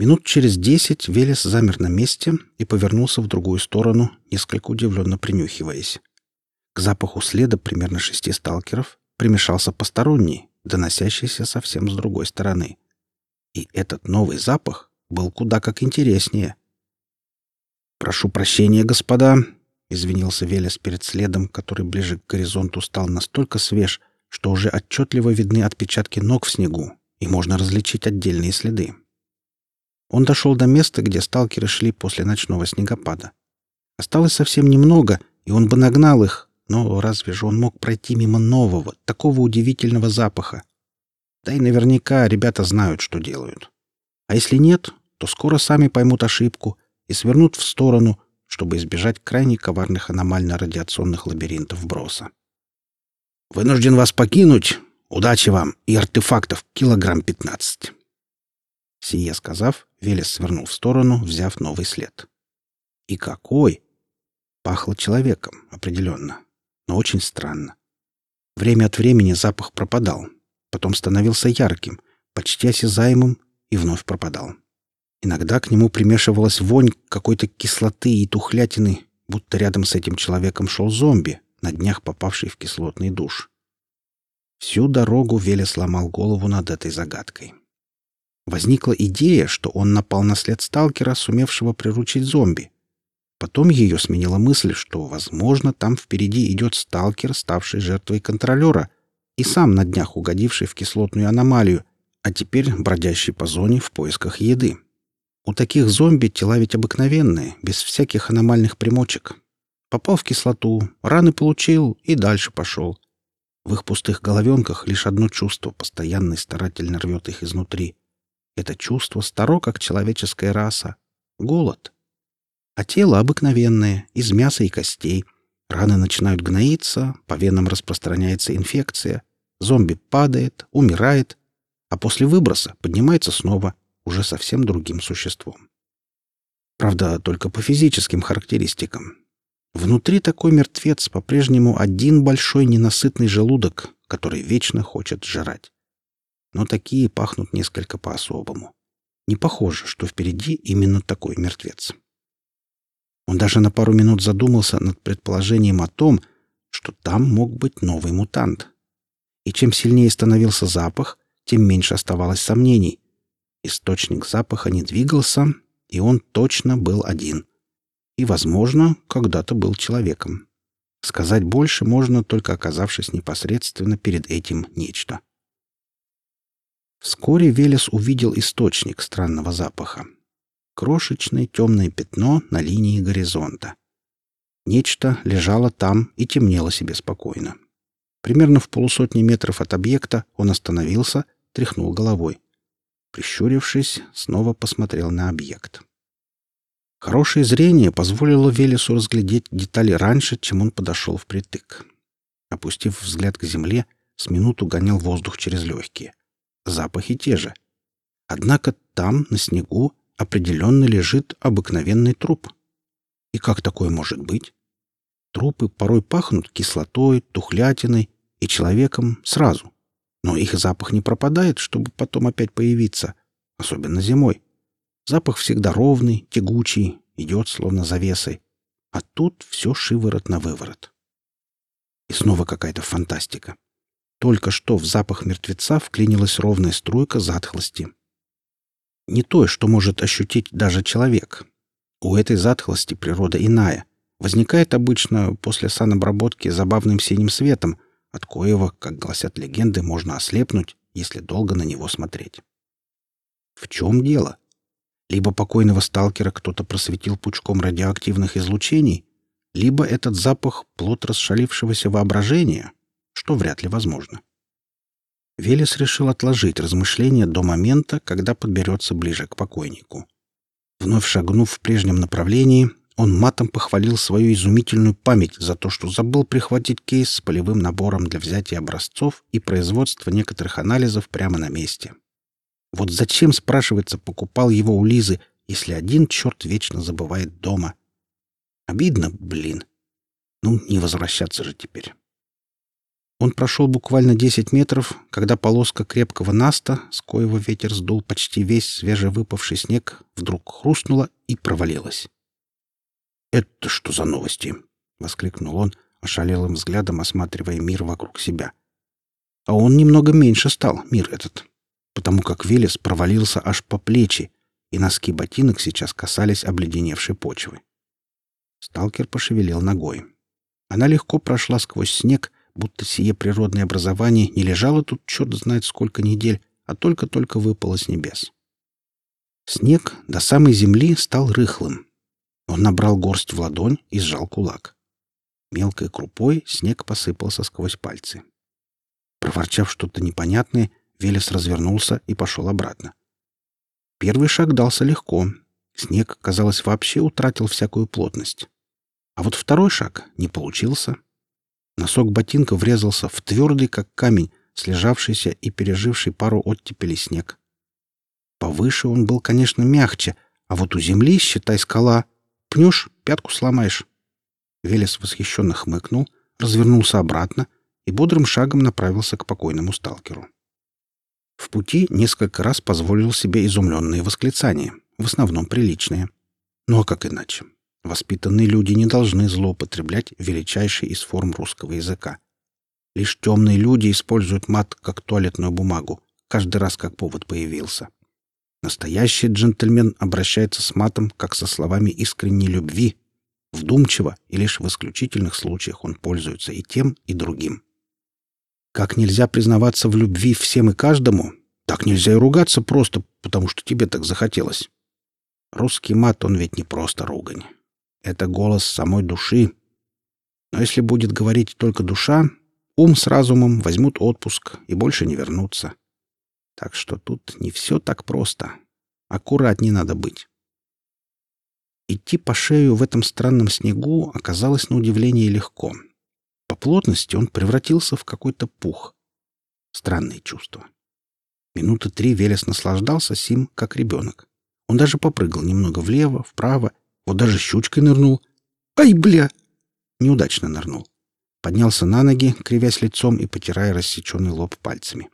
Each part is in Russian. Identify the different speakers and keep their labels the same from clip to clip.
Speaker 1: Минут через десять Велес замер на месте и повернулся в другую сторону, несколько удивленно принюхиваясь. К запаху следа примерно шести сталкеров примешался посторонний, доносящийся совсем с другой стороны. И этот новый запах был куда как интереснее. «Прошу прощения, господа», — извинился Велес перед следом, который ближе к горизонту стал настолько свеж, что уже отчетливо видны отпечатки ног в снегу, и можно различить отдельные следы. Он дошел до места, где сталкеры шли после ночного снегопада. Осталось совсем немного, и он бы нагнал их, но разве же он мог пройти мимо нового, такого удивительного запаха? Да и наверняка ребята знают, что делают. А если нет, то скоро сами поймут ошибку и свернут в сторону, чтобы избежать крайне коварных аномально-радиационных лабиринтов броса. «Вынужден вас покинуть. Удачи вам и артефактов килограмм пятнадцать». Сие сказав, Велес свернул в сторону, взяв новый след. И какой! Пахло человеком, определенно, но очень странно. Время от времени запах пропадал, потом становился ярким, почти осязаемым и вновь пропадал. Иногда к нему примешивалась вонь какой-то кислоты и тухлятины, будто рядом с этим человеком шел зомби, на днях попавший в кислотный душ. Всю дорогу Велес ломал голову над этой загадкой. Возникла идея, что он напал на след сталкера, сумевшего приручить зомби. Потом ее сменила мысль, что, возможно, там впереди идет сталкер, ставший жертвой контролера, и сам на днях угодивший в кислотную аномалию, а теперь бродящий по зоне в поисках еды. У таких зомби тела ведь обыкновенные, без всяких аномальных примочек. Попал в кислоту, раны получил и дальше пошел. В их пустых головенках лишь одно чувство постоянно и старательно рвет их изнутри — это чувство старо, как человеческая раса. Голод. А тело обыкновенное, из мяса и костей. Раны начинают гноиться, по венам распространяется инфекция. Зомби падает, умирает, а после выброса поднимается снова, уже совсем другим существом. Правда, только по физическим характеристикам. Внутри такой мертвец по-прежнему один большой ненасытный желудок, который вечно хочет жрать но такие пахнут несколько по-особому. Не похоже, что впереди именно такой мертвец. Он даже на пару минут задумался над предположением о том, что там мог быть новый мутант. И чем сильнее становился запах, тем меньше оставалось сомнений. Источник запаха не двигался, и он точно был один. И, возможно, когда-то был человеком. Сказать больше можно, только оказавшись непосредственно перед этим нечто. Вскоре Велес увидел источник странного запаха. Крошечное темное пятно на линии горизонта. Нечто лежало там и темнело себе спокойно. Примерно в полусотни метров от объекта он остановился, тряхнул головой. Прищурившись, снова посмотрел на объект. Хорошее зрение позволило Велесу разглядеть детали раньше, чем он подошел впритык. Опустив взгляд к земле, с минуту гонял воздух через легкие запахи те же. Однако там, на снегу, определенно лежит обыкновенный труп. И как такое может быть? Трупы порой пахнут кислотой, тухлятиной и человеком сразу. Но их запах не пропадает, чтобы потом опять появиться, особенно зимой. Запах всегда ровный, тягучий, идет словно завесой. А тут все шиворот на выворот. И снова какая-то фантастика. Только что в запах мертвеца вклинилась ровная струйка затхлости. Не то, что может ощутить даже человек. У этой затхлости природа иная. Возникает обычно после санобработки забавным синим светом, от коего, как гласят легенды, можно ослепнуть, если долго на него смотреть. В чем дело? Либо покойного сталкера кто-то просветил пучком радиоактивных излучений, либо этот запах — плод расшалившегося воображения — что вряд ли возможно. Велес решил отложить размышления до момента, когда подберется ближе к покойнику. Вновь шагнув в прежнем направлении, он матом похвалил свою изумительную память за то, что забыл прихватить кейс с полевым набором для взятия образцов и производства некоторых анализов прямо на месте. Вот зачем, спрашивается, покупал его у Лизы, если один черт вечно забывает дома? Обидно, блин. Ну, не возвращаться же теперь. Он прошел буквально 10 метров, когда полоска крепкого наста, с коего ветер сдул почти весь свежевыпавший снег, вдруг хрустнула и провалилась. «Это что за новости?» — воскликнул он, ошалелым взглядом осматривая мир вокруг себя. А он немного меньше стал, мир этот, потому как Велес провалился аж по плечи, и носки ботинок сейчас касались обледеневшей почвы. Сталкер пошевелил ногой. Она легко прошла сквозь снег, будто сие природное образование не лежало тут черт знает сколько недель, а только-только выпало с небес. Снег до самой земли стал рыхлым. Он набрал горсть в ладонь и сжал кулак. Мелкой крупой снег посыпался сквозь пальцы. Проворчав что-то непонятное, Велес развернулся и пошел обратно. Первый шаг дался легко. Снег, казалось, вообще утратил всякую плотность. А вот второй шаг не получился. Носок ботинка врезался в твердый, как камень, слежавшийся и переживший пару оттепелей снег. Повыше он был, конечно, мягче, а вот у земли, считай, скала. Пнешь — пятку сломаешь. Велес восхищенно хмыкнул, развернулся обратно и бодрым шагом направился к покойному сталкеру. В пути несколько раз позволил себе изумленные восклицания, в основном приличные. Ну а как иначе? Воспитанные люди не должны злоупотреблять величайшей из форм русского языка. Лишь темные люди используют мат как туалетную бумагу, каждый раз как повод появился. Настоящий джентльмен обращается с матом как со словами искренней любви, вдумчиво, и лишь в исключительных случаях он пользуется и тем, и другим. Как нельзя признаваться в любви всем и каждому, так нельзя и ругаться просто, потому что тебе так захотелось. Русский мат, он ведь не просто ругань. Это голос самой души. Но если будет говорить только душа, ум с разумом возьмут отпуск и больше не вернутся. Так что тут не все так просто. Аккуратнее надо быть. Идти по шею в этом странном снегу оказалось на удивление легко. По плотности он превратился в какой-то пух. Странные чувства. Минуты три Велес наслаждался сим, как ребенок. Он даже попрыгал немного влево, вправо, вот даже щучкой нырнул. Ай, бля! Неудачно нырнул. Поднялся на ноги, кривясь лицом и потирая рассеченный лоб пальцами.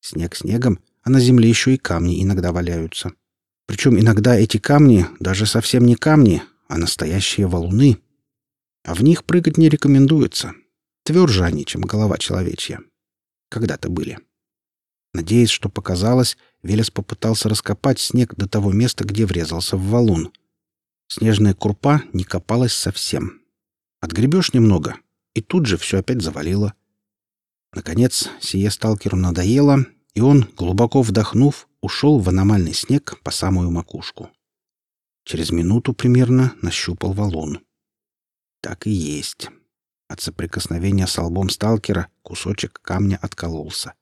Speaker 1: Снег снегом, а на земле еще и камни иногда валяются. Причем иногда эти камни даже совсем не камни, а настоящие валуны. А в них прыгать не рекомендуется. Тверже они, чем голова человечья. Когда-то были. Надеясь, что показалось, Велес попытался раскопать снег до того места, где врезался в валун. Снежная крупа не копалась совсем. Отгребешь немного, и тут же все опять завалило. Наконец, сие сталкеру надоело, и он, глубоко вдохнув, ушел в аномальный снег по самую макушку. Через минуту примерно нащупал валун. Так и есть. От соприкосновения с лбом сталкера кусочек камня откололся.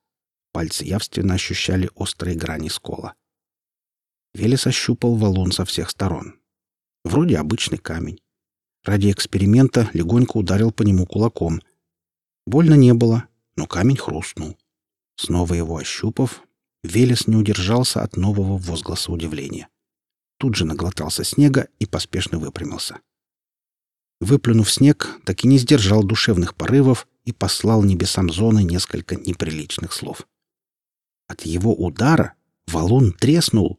Speaker 1: Пальцы явственно ощущали острые грани скола. Велес ощупал валун со всех сторон. Вроде обычный камень. Ради эксперимента легонько ударил по нему кулаком. Больно не было, но камень хрустнул. Снова его ощупав, Велес не удержался от нового возгласа удивления. Тут же наглотался снега и поспешно выпрямился. Выплюнув снег, так и не сдержал душевных порывов и послал небесам зоны несколько неприличных слов. От его удара валун треснул,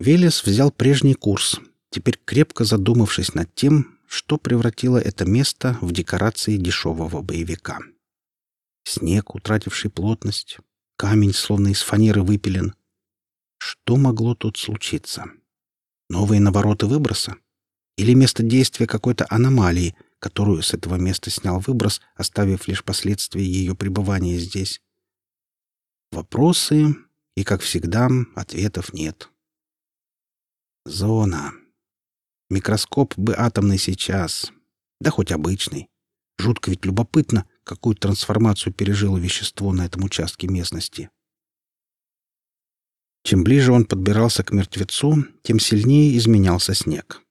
Speaker 1: Велес взял прежний курс, теперь крепко задумавшись над тем, что превратило это место в декорации дешевого боевика. Снег, утративший плотность, камень, словно из фанеры выпилен. Что могло тут случиться? Новые навороты выброса? Или место действия какой-то аномалии, которую с этого места снял выброс, оставив лишь последствия ее пребывания здесь? Вопросы, и, как всегда, ответов нет. Зона. Микроскоп бы атомный сейчас. Да хоть обычный. Жутко ведь любопытно, какую трансформацию пережило вещество на этом участке местности. Чем ближе он подбирался к мертвецу, тем сильнее изменялся снег.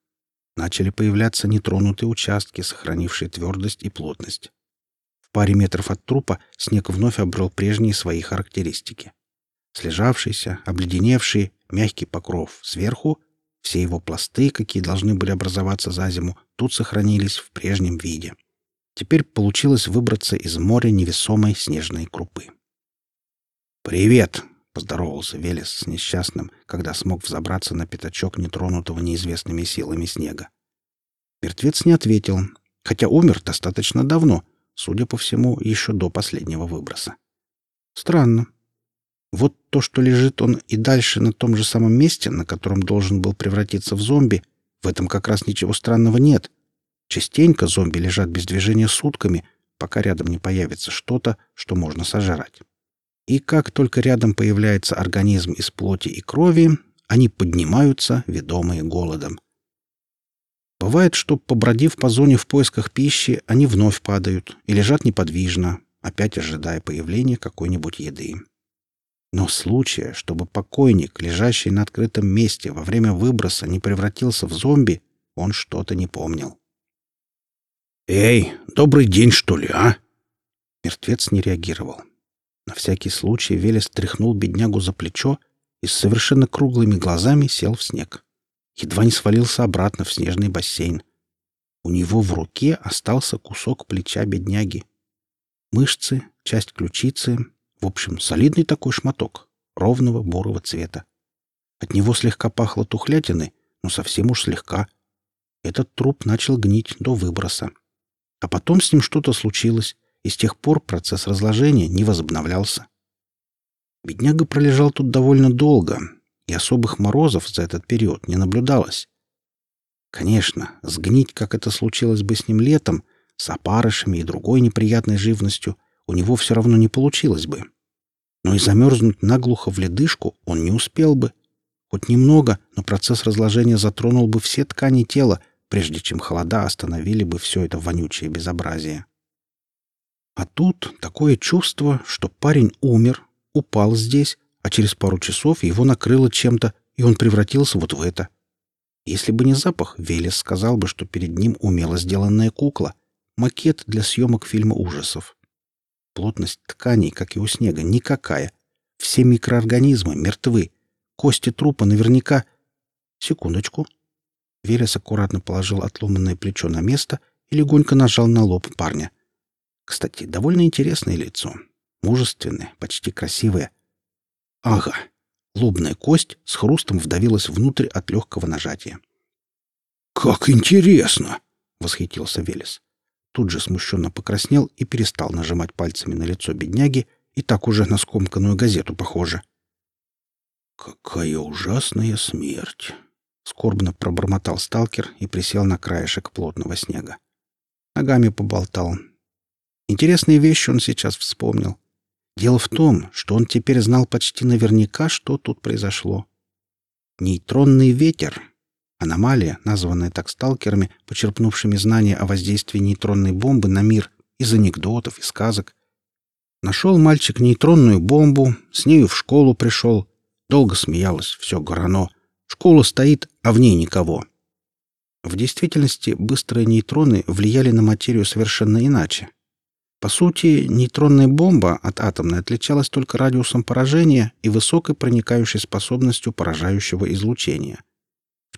Speaker 1: Начали появляться нетронутые участки, сохранившие твердость и плотность. В паре метров от трупа снег вновь обрел прежние свои характеристики. Слежавшийся, обледеневший, мягкий покров сверху все его пласты, какие должны были образоваться за зиму, тут сохранились в прежнем виде. Теперь получилось выбраться из моря невесомой снежной крупы. «Привет!» — поздоровался Велес с несчастным, когда смог взобраться на пятачок нетронутого неизвестными силами снега. Мертвец не ответил, хотя умер достаточно давно, судя по всему, еще до последнего выброса. Странно. Вот то, что лежит он и дальше на том же самом месте, на котором должен был превратиться в зомби, в этом как раз ничего странного нет. Частенько зомби лежат без движения сутками, пока рядом не появится что-то, что можно сожрать. И как только рядом появляется организм из плоти и крови, они поднимаются, ведомые голодом. Бывает, что, побродив по зоне в поисках пищи, они вновь падают и лежат неподвижно, опять ожидая появления какой-нибудь еды. Но случая, чтобы покойник, лежащий на открытом месте во время выброса, не превратился в зомби, он что-то не помнил. «Эй, добрый день, что ли, а?» Мертвец не реагировал. На всякий случай Велес тряхнул беднягу за плечо и с совершенно круглыми глазами сел в снег едва не свалился обратно в снежный бассейн. У него в руке остался кусок плеча бедняги. Мышцы, часть ключицы, в общем, солидный такой шматок, ровного бурого цвета. От него слегка пахло тухлятиной, но совсем уж слегка. Этот труп начал гнить до выброса. А потом с ним что-то случилось, и с тех пор процесс разложения не возобновлялся. Бедняга пролежал тут довольно долго, и особых морозов за этот период не наблюдалось. Конечно, сгнить, как это случилось бы с ним летом, с опарышами и другой неприятной живностью, у него все равно не получилось бы. Но и замерзнуть наглухо в ледышку он не успел бы. Хоть немного, но процесс разложения затронул бы все ткани тела, прежде чем холода остановили бы все это вонючее безобразие. А тут такое чувство, что парень умер, упал здесь, а через пару часов его накрыло чем-то, и он превратился вот в это. Если бы не запах, Велес сказал бы, что перед ним умело сделанная кукла, макет для съемок фильма ужасов. Плотность тканей, как и у снега, никакая. Все микроорганизмы мертвы. Кости трупа наверняка... Секундочку. Велес аккуратно положил отломанное плечо на место и легонько нажал на лоб парня. Кстати, довольно интересное лицо. Мужественное, почти красивое. Ага. Лобная кость с хрустом вдавилась внутрь от легкого нажатия. «Как интересно!» — восхитился Велес. Тут же смущенно покраснел и перестал нажимать пальцами на лицо бедняги, и так уже на скомканную газету похоже. «Какая ужасная смерть!» — скорбно пробормотал сталкер и присел на краешек плотного снега. Ногами поболтал. Интересные вещи он сейчас вспомнил. Дело в том, что он теперь знал почти наверняка, что тут произошло. Нейтронный ветер — аномалия, названная так сталкерами, почерпнувшими знания о воздействии нейтронной бомбы на мир из анекдотов и сказок. Нашел мальчик нейтронную бомбу, с нею в школу пришел. Долго смеялась, все горано. Школа стоит, а в ней никого. В действительности быстрые нейтроны влияли на материю совершенно иначе. По сути, нейтронная бомба от атомной отличалась только радиусом поражения и высокой проникающей способностью поражающего излучения.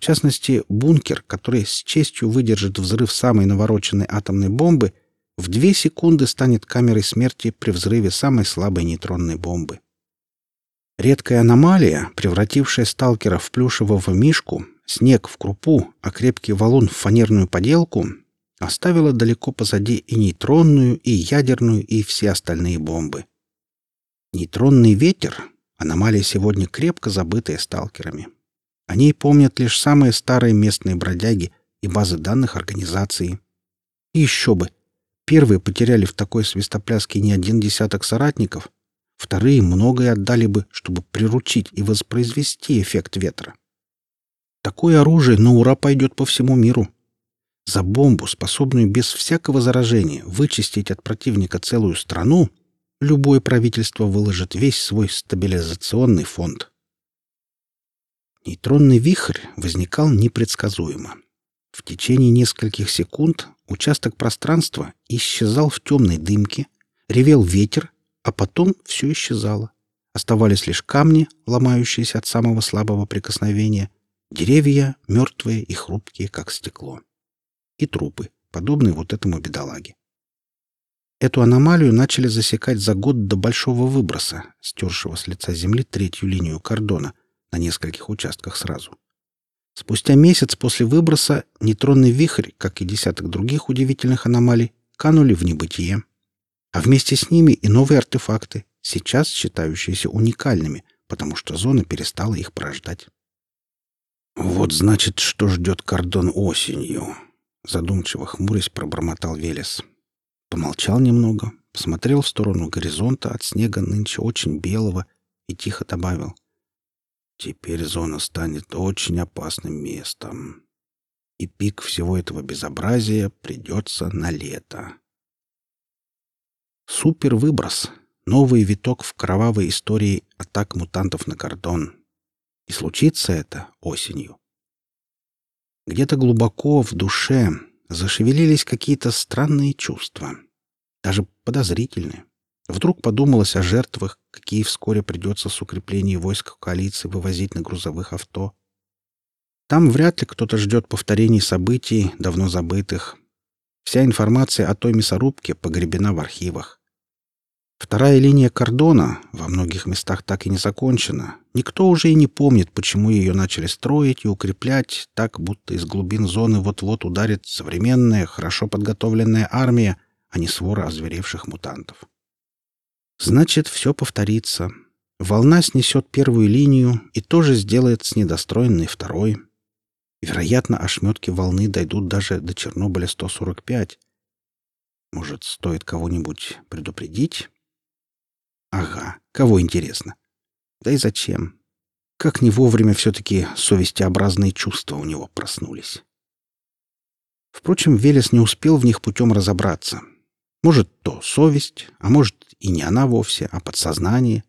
Speaker 1: В частности, бункер, который с честью выдержит взрыв самой навороченной атомной бомбы, в две секунды станет камерой смерти при взрыве самой слабой нейтронной бомбы. Редкая аномалия, превратившая сталкера в плюшевого мишку, снег в крупу, а крепкий валун в фанерную поделку, оставила далеко позади и нейтронную, и ядерную, и все остальные бомбы. Нейтронный ветер — аномалия сегодня крепко забытая сталкерами. О ней помнят лишь самые старые местные бродяги и базы данных организации. И еще бы! Первые потеряли в такой свистопляске не один десяток соратников, вторые многое отдали бы, чтобы приручить и воспроизвести эффект ветра. Такое оружие на ура пойдет по всему миру. За бомбу, способную без всякого заражения вычистить от противника целую страну, любое правительство выложит весь свой стабилизационный фонд. Нейтронный вихрь возникал непредсказуемо. В течение нескольких секунд участок пространства исчезал в темной дымке, ревел ветер, а потом все исчезало. Оставались лишь камни, ломающиеся от самого слабого прикосновения, деревья, мертвые и хрупкие, как стекло и трупы, подобные вот этому бедолаге. Эту аномалию начали засекать за год до большого выброса, стершего с лица Земли третью линию кордона на нескольких участках сразу. Спустя месяц после выброса нейтронный вихрь, как и десяток других удивительных аномалий, канули в небытие. А вместе с ними и новые артефакты, сейчас считающиеся уникальными, потому что зона перестала их порождать. «Вот значит, что ждет кордон осенью», — задумчиво хмурясь пробормотал Велес. Помолчал немного, посмотрел в сторону горизонта от снега нынче очень белого и тихо добавил. «Теперь зона станет очень опасным местом, и пик всего этого безобразия придется на лето». Супервыброс новый виток в кровавой истории атак мутантов на кордон. И случится это осенью. Где-то глубоко в душе зашевелились какие-то странные чувства, даже подозрительные. Вдруг подумалось о жертвах, какие вскоре придется с укреплением войск коалиции вывозить на грузовых авто. Там вряд ли кто-то ждет повторений событий, давно забытых. Вся информация о той мясорубке погребена в архивах. Вторая линия кордона во многих местах так и не закончена. Никто уже и не помнит, почему ее начали строить и укреплять так, будто из глубин зоны вот-вот ударит современная, хорошо подготовленная армия, а не свора озверевших мутантов. Значит, все повторится. Волна снесет первую линию и тоже сделает с недостроенной второй. Вероятно, ошметки волны дойдут даже до Чернобыля 145. Может, стоит кого-нибудь предупредить? Ага, кого интересно? Да и зачем? Как не вовремя все-таки совестеобразные чувства у него проснулись. Впрочем, Велес не успел в них путем разобраться. Может, то совесть, а может и не она вовсе, а подсознание,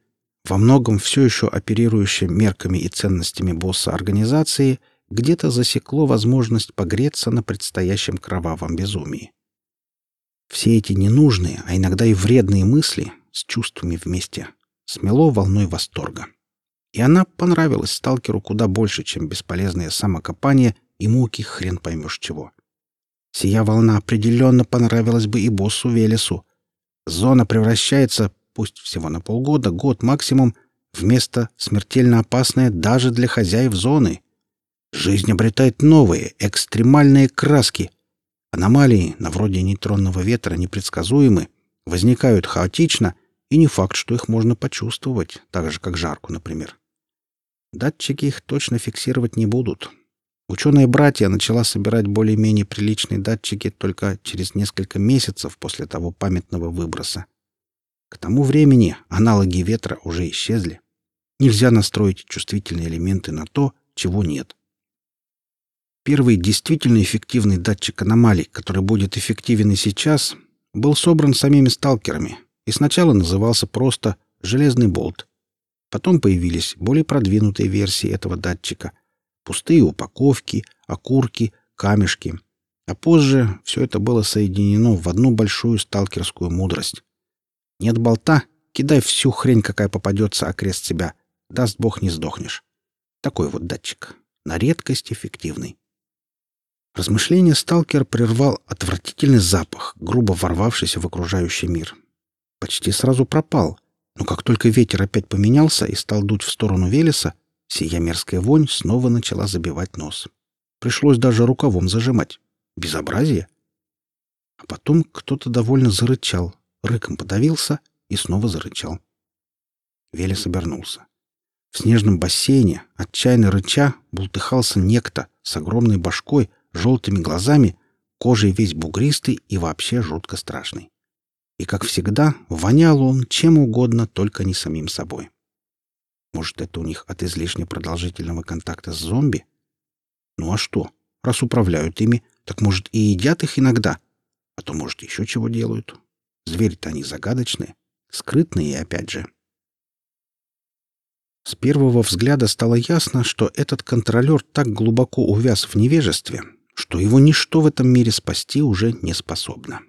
Speaker 1: во многом все еще оперирующее мерками и ценностями босса организации, где-то засекло возможность погреться на предстоящем кровавом безумии. Все эти ненужные, а иногда и вредные мысли с чувствами вместе, смело волной восторга. И она понравилась сталкеру куда больше, чем бесполезное самокопание и муки хрен поймешь чего. Сия волна определенно понравилась бы и боссу Велесу. Зона превращается, пусть всего на полгода, год максимум, в место смертельно опасное даже для хозяев зоны. Жизнь обретает новые, экстремальные краски. Аномалии, на вроде нейтронного ветра, непредсказуемы, возникают хаотично и не факт, что их можно почувствовать, так же, как жарку, например. Датчики их точно фиксировать не будут. Ученые-братья начала собирать более-менее приличные датчики только через несколько месяцев после того памятного выброса. К тому времени аналоги ветра уже исчезли. Нельзя настроить чувствительные элементы на то, чего нет. Первый действительно эффективный датчик аномалий, который будет эффективен и сейчас, был собран самими сталкерами, и сначала назывался просто «железный болт». Потом появились более продвинутые версии этого датчика. Пустые упаковки, окурки, камешки. А позже все это было соединено в одну большую сталкерскую мудрость. Нет болта — кидай всю хрень, какая попадется окрест себя. Даст бог, не сдохнешь. Такой вот датчик. На редкость эффективный. Размышления сталкер прервал отвратительный запах, грубо ворвавшийся в окружающий мир почти сразу пропал, но как только ветер опять поменялся и стал дуть в сторону Велеса, сия мерзкая вонь снова начала забивать нос. Пришлось даже рукавом зажимать. Безобразие. А потом кто-то довольно зарычал, рыком подавился и снова зарычал. Велес обернулся. В снежном бассейне, отчаянно рыча, бултыхался некто с огромной башкой, желтыми глазами, кожей весь бугристый и вообще жутко страшный. И, как всегда, вонял он чем угодно, только не самим собой. Может, это у них от излишне продолжительного контакта с зомби? Ну а что? Раз управляют ими, так, может, и едят их иногда. А то, может, еще чего делают. Звери-то они загадочные, скрытные опять же. С первого взгляда стало ясно, что этот контролер так глубоко увяз в невежестве, что его ничто в этом мире спасти уже не способно.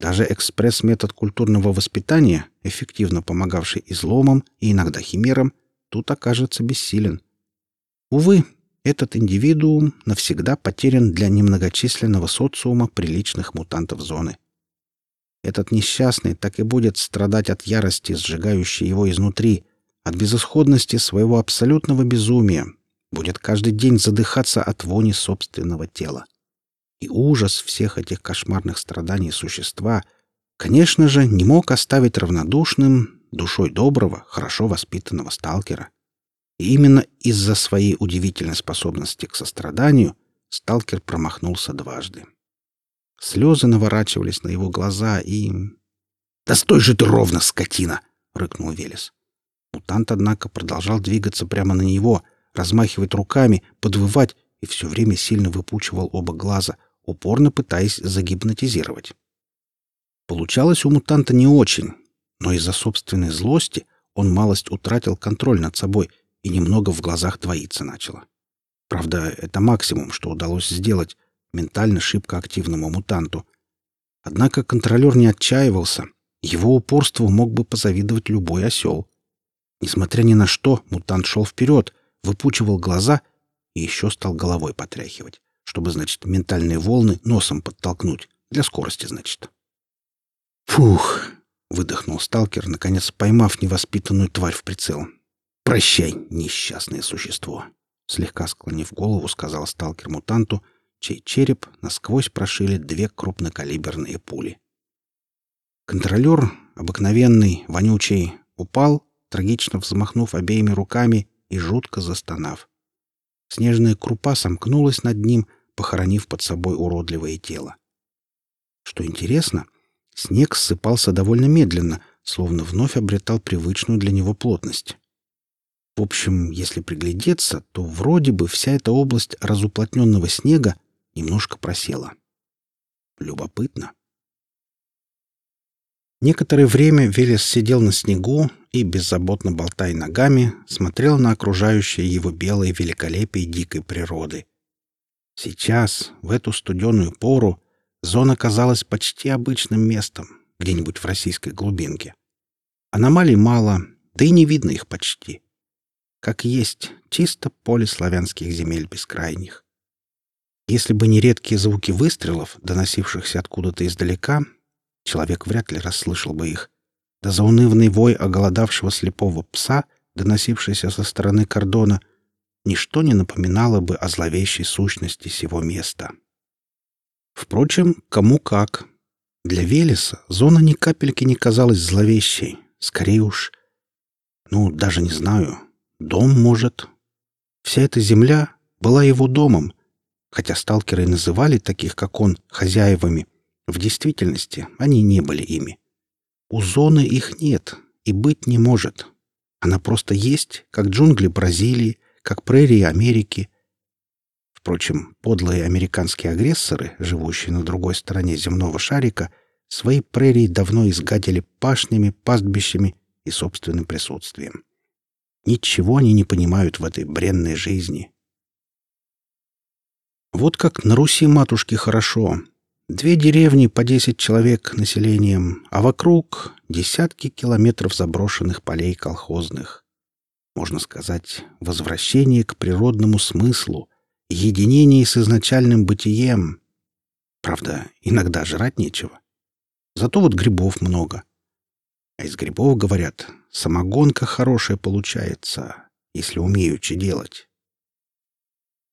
Speaker 1: Даже экспресс-метод культурного воспитания, эффективно помогавший изломам и иногда химерам, тут окажется бессилен. Увы, этот индивидуум навсегда потерян для немногочисленного социума приличных мутантов зоны. этот несчастный так и будет страдать от ярости, сжигающей его изнутри, от безысходности своего абсолютного безумия, будет каждый день задыхаться от вони собственного тела. И ужас всех этих кошмарных страданий существа, конечно же, не мог оставить равнодушным душой доброго, хорошо воспитанного сталкера. И именно из-за своей удивительной способности к состраданию сталкер промахнулся дважды. Слезы наворачивались на его глаза и... «Да стой же ты ровно, скотина!» — рыкнул Велес. Мутант, однако, продолжал двигаться прямо на него, размахивать руками, подвывать и все время сильно выпучивал оба глаза, упорно пытаясь загипнотизировать. Получалось у мутанта не очень, но из-за собственной злости он малость утратил контроль над собой и немного в глазах двоиться начало. Правда, это максимум, что удалось сделать ментально шибко активному мутанту. Однако контролер не отчаивался. Его упорству мог бы позавидовать любой осел. Несмотря ни на что, мутант шел вперед, выпучивал глаза и еще стал головой потряхивать, чтобы, значит, ментальные волны носом подтолкнуть. Для скорости, значит. «Фух!» — выдохнул сталкер, наконец поймав невоспитанную тварь в прицел. «Прощай, несчастное существо!» Слегка склонив голову, сказал сталкер мутанту, чей череп насквозь прошили две крупнокалиберные пули. Контролер, обыкновенный, вонючий, упал, трагично взмахнув обеими руками и жутко застонав. Снежная крупа сомкнулась над ним, похоронив под собой уродливое тело. Что интересно, снег ссыпался довольно медленно, словно вновь обретал привычную для него плотность. В общем, если приглядеться, то вроде бы вся эта область разуплотненного снега немножко просела. Любопытно. Некоторое время Велес сидел на снегу и, беззаботно болтая ногами, смотрел на окружающее его белое великолепие дикой природы. Сейчас, в эту студеную пору, зона казалась почти обычным местом, где-нибудь в российской глубинке. Аномалий мало, да и не видно их почти как есть, чисто поле славянских земель бескрайних. Если бы не редкие звуки выстрелов, доносившихся откуда-то издалека, человек вряд ли расслышал бы их. Да заунывный вой оголодавшего слепого пса, доносившийся со стороны кордона, ничто не напоминало бы о зловещей сущности сего места. Впрочем, кому как. Для Велеса зона ни капельки не казалась зловещей. Скорее уж... Ну, даже не знаю. Дом, может. Вся эта земля была его домом, хотя сталкеры называли таких, как он, хозяевами. В действительности они не были ими. У зоны их нет и быть не может. Она просто есть, как джунгли Бразилии, как прерии Америки. Впрочем, подлые американские агрессоры, живущие на другой стороне земного шарика, свои прерии давно изгадили пашнями, пастбищами и собственным присутствием. Ничего они не понимают в этой бренной жизни. Вот как на Руси матушке хорошо. Две деревни по десять человек населением, а вокруг десятки километров заброшенных полей колхозных. Можно сказать, возвращение к природному смыслу, единение с изначальным бытием. Правда, иногда жрать нечего. Зато вот грибов много. А из грибов, говорят, самогонка хорошая получается, если умеючи делать.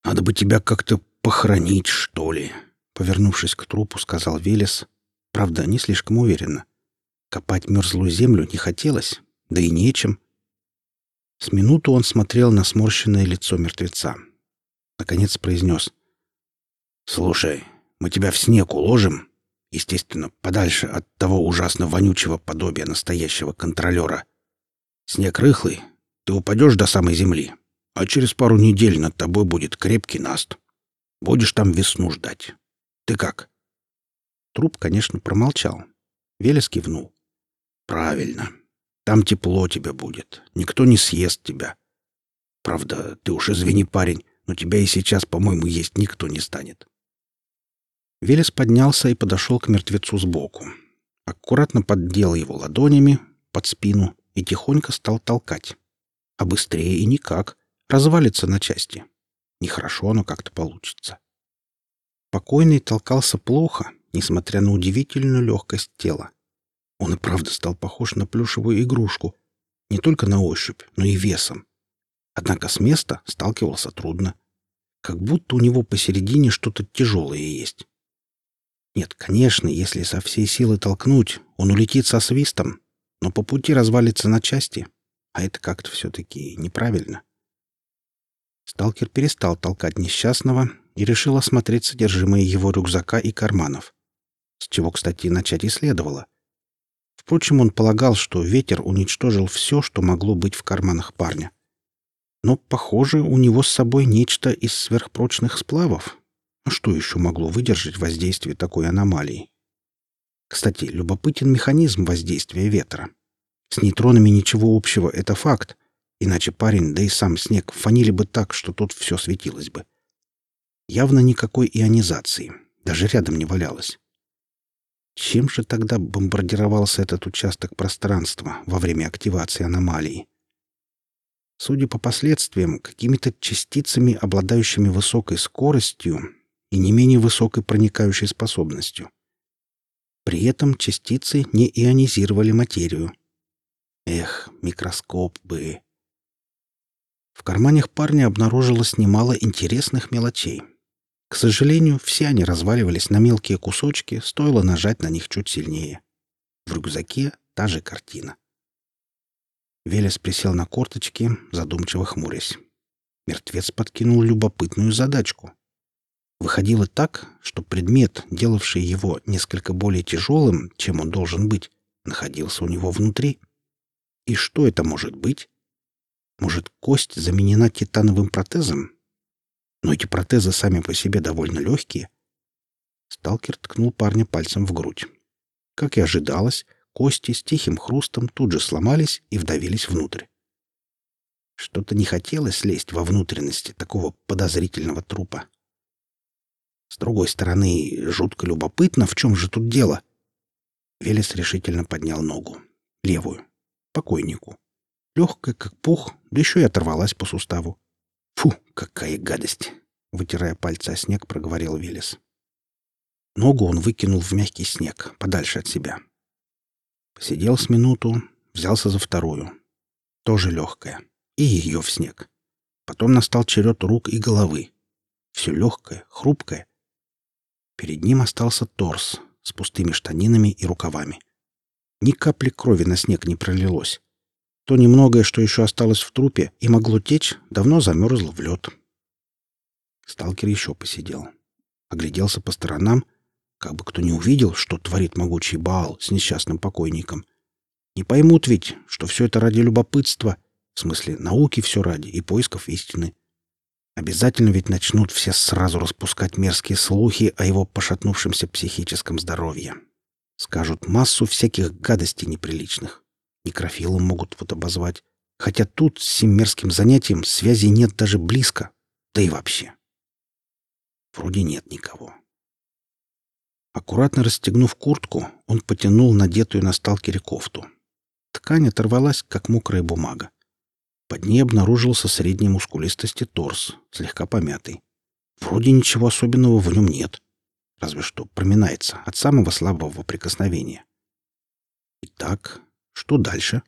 Speaker 1: Надо бы тебя как-то похоронить, что ли, повернувшись к трупу, сказал Велес. Правда, не слишком уверенно. Копать мерзлую землю не хотелось, да и нечем. С минуту он смотрел на сморщенное лицо мертвеца. Наконец произнес. «Слушай, мы тебя в снег уложим, Естественно, подальше от того ужасно вонючего подобия настоящего контролера. Снег рыхлый, ты упадешь до самой земли, а через пару недель над тобой будет крепкий наст. Будешь там весну ждать. Ты как?» Труп, конечно, промолчал. Велес кивнул. «Правильно. Там тепло тебе будет. Никто не съест тебя. Правда, ты уж извини, парень, но тебя и сейчас, по-моему, есть никто не станет. Велес поднялся и подошел к мертвецу сбоку. Аккуратно поддел его ладонями под спину и тихонько стал толкать. А быстрее и никак. Развалится на части. Нехорошо, но как-то получится. Покойный толкался плохо, несмотря на удивительную легкость тела. Он и правда стал похож на плюшевую игрушку, не только на ощупь, но и весом. Однако с места сталкивался трудно. Как будто у него посередине что-то тяжелое есть. Нет, конечно, если со всей силы толкнуть, он улетит со свистом, но по пути развалится на части, а это как-то все-таки неправильно. Сталкер перестал толкать несчастного и решил осмотреть содержимое его рюкзака и карманов. С чего, кстати, начать и следовало. Впрочем, он полагал, что ветер уничтожил все, что могло быть в карманах парня. Но, похоже, у него с собой нечто из сверхпрочных сплавов. А что еще могло выдержать воздействие такой аномалии? Кстати, любопытен механизм воздействия ветра. С нейтронами ничего общего — это факт. Иначе парень, да и сам снег, фанили бы так, что тут все светилось бы. Явно никакой ионизации. Даже рядом не валялось. Чем же тогда бомбардировался этот участок пространства во время активации аномалии? Судя по последствиям, какими-то частицами, обладающими высокой скоростью и не менее высокой проникающей способностью. При этом частицы не ионизировали материю. Эх, микроскоп бы. В карманах парня обнаружилось немало интересных мелочей. К сожалению, все они разваливались на мелкие кусочки, стоило нажать на них чуть сильнее. В рюкзаке та же картина. Велес присел на корточки, задумчиво хмурясь. Мертвец подкинул любопытную задачку. Выходило так, что предмет, делавший его несколько более тяжелым, чем он должен быть, находился у него внутри. И что это может быть? Может, кость заменена титановым протезом? Но эти протезы сами по себе довольно легкие. Сталкер ткнул парня пальцем в грудь. Как и ожидалось, Кости с тихим хрустом тут же сломались и вдавились внутрь. Что-то не хотелось лезть во внутренности такого подозрительного трупа. С другой стороны, жутко любопытно, в чем же тут дело. Велес решительно поднял ногу. Левую. Покойнику. Легкая, как пух, да еще и оторвалась по суставу. Фу, какая гадость! Вытирая пальцы о снег, проговорил Велес. Ногу он выкинул в мягкий снег, подальше от себя. Посидел с минуту, взялся за вторую. Тоже легкая. И ее в снег. Потом настал черед рук и головы. Все легкое, хрупкое. Перед ним остался торс с пустыми штанинами и рукавами. Ни капли крови на снег не пролилось. То немногое, что еще осталось в трупе и могло течь, давно замерзло в лед. Сталкер еще посидел. Огляделся по сторонам — как бы кто не увидел, что творит могучий Баал с несчастным покойником. Не поймут ведь, что все это ради любопытства, в смысле науки все ради и поисков истины. Обязательно ведь начнут все сразу распускать мерзкие слухи о его пошатнувшемся психическом здоровье. Скажут массу всяких гадостей неприличных. Некрофилом могут вот обозвать. Хотя тут с сим мерзким занятием связи нет даже близко. Да и вообще. Вроде нет никого. Аккуратно расстегнув куртку, он потянул надетую на сталкере кофту. Ткань оторвалась, как мокрая бумага. Под ней обнаружился средней мускулистости торс, слегка помятый. Вроде ничего особенного в нем нет. Разве что проминается от самого слабого прикосновения. Итак, что дальше?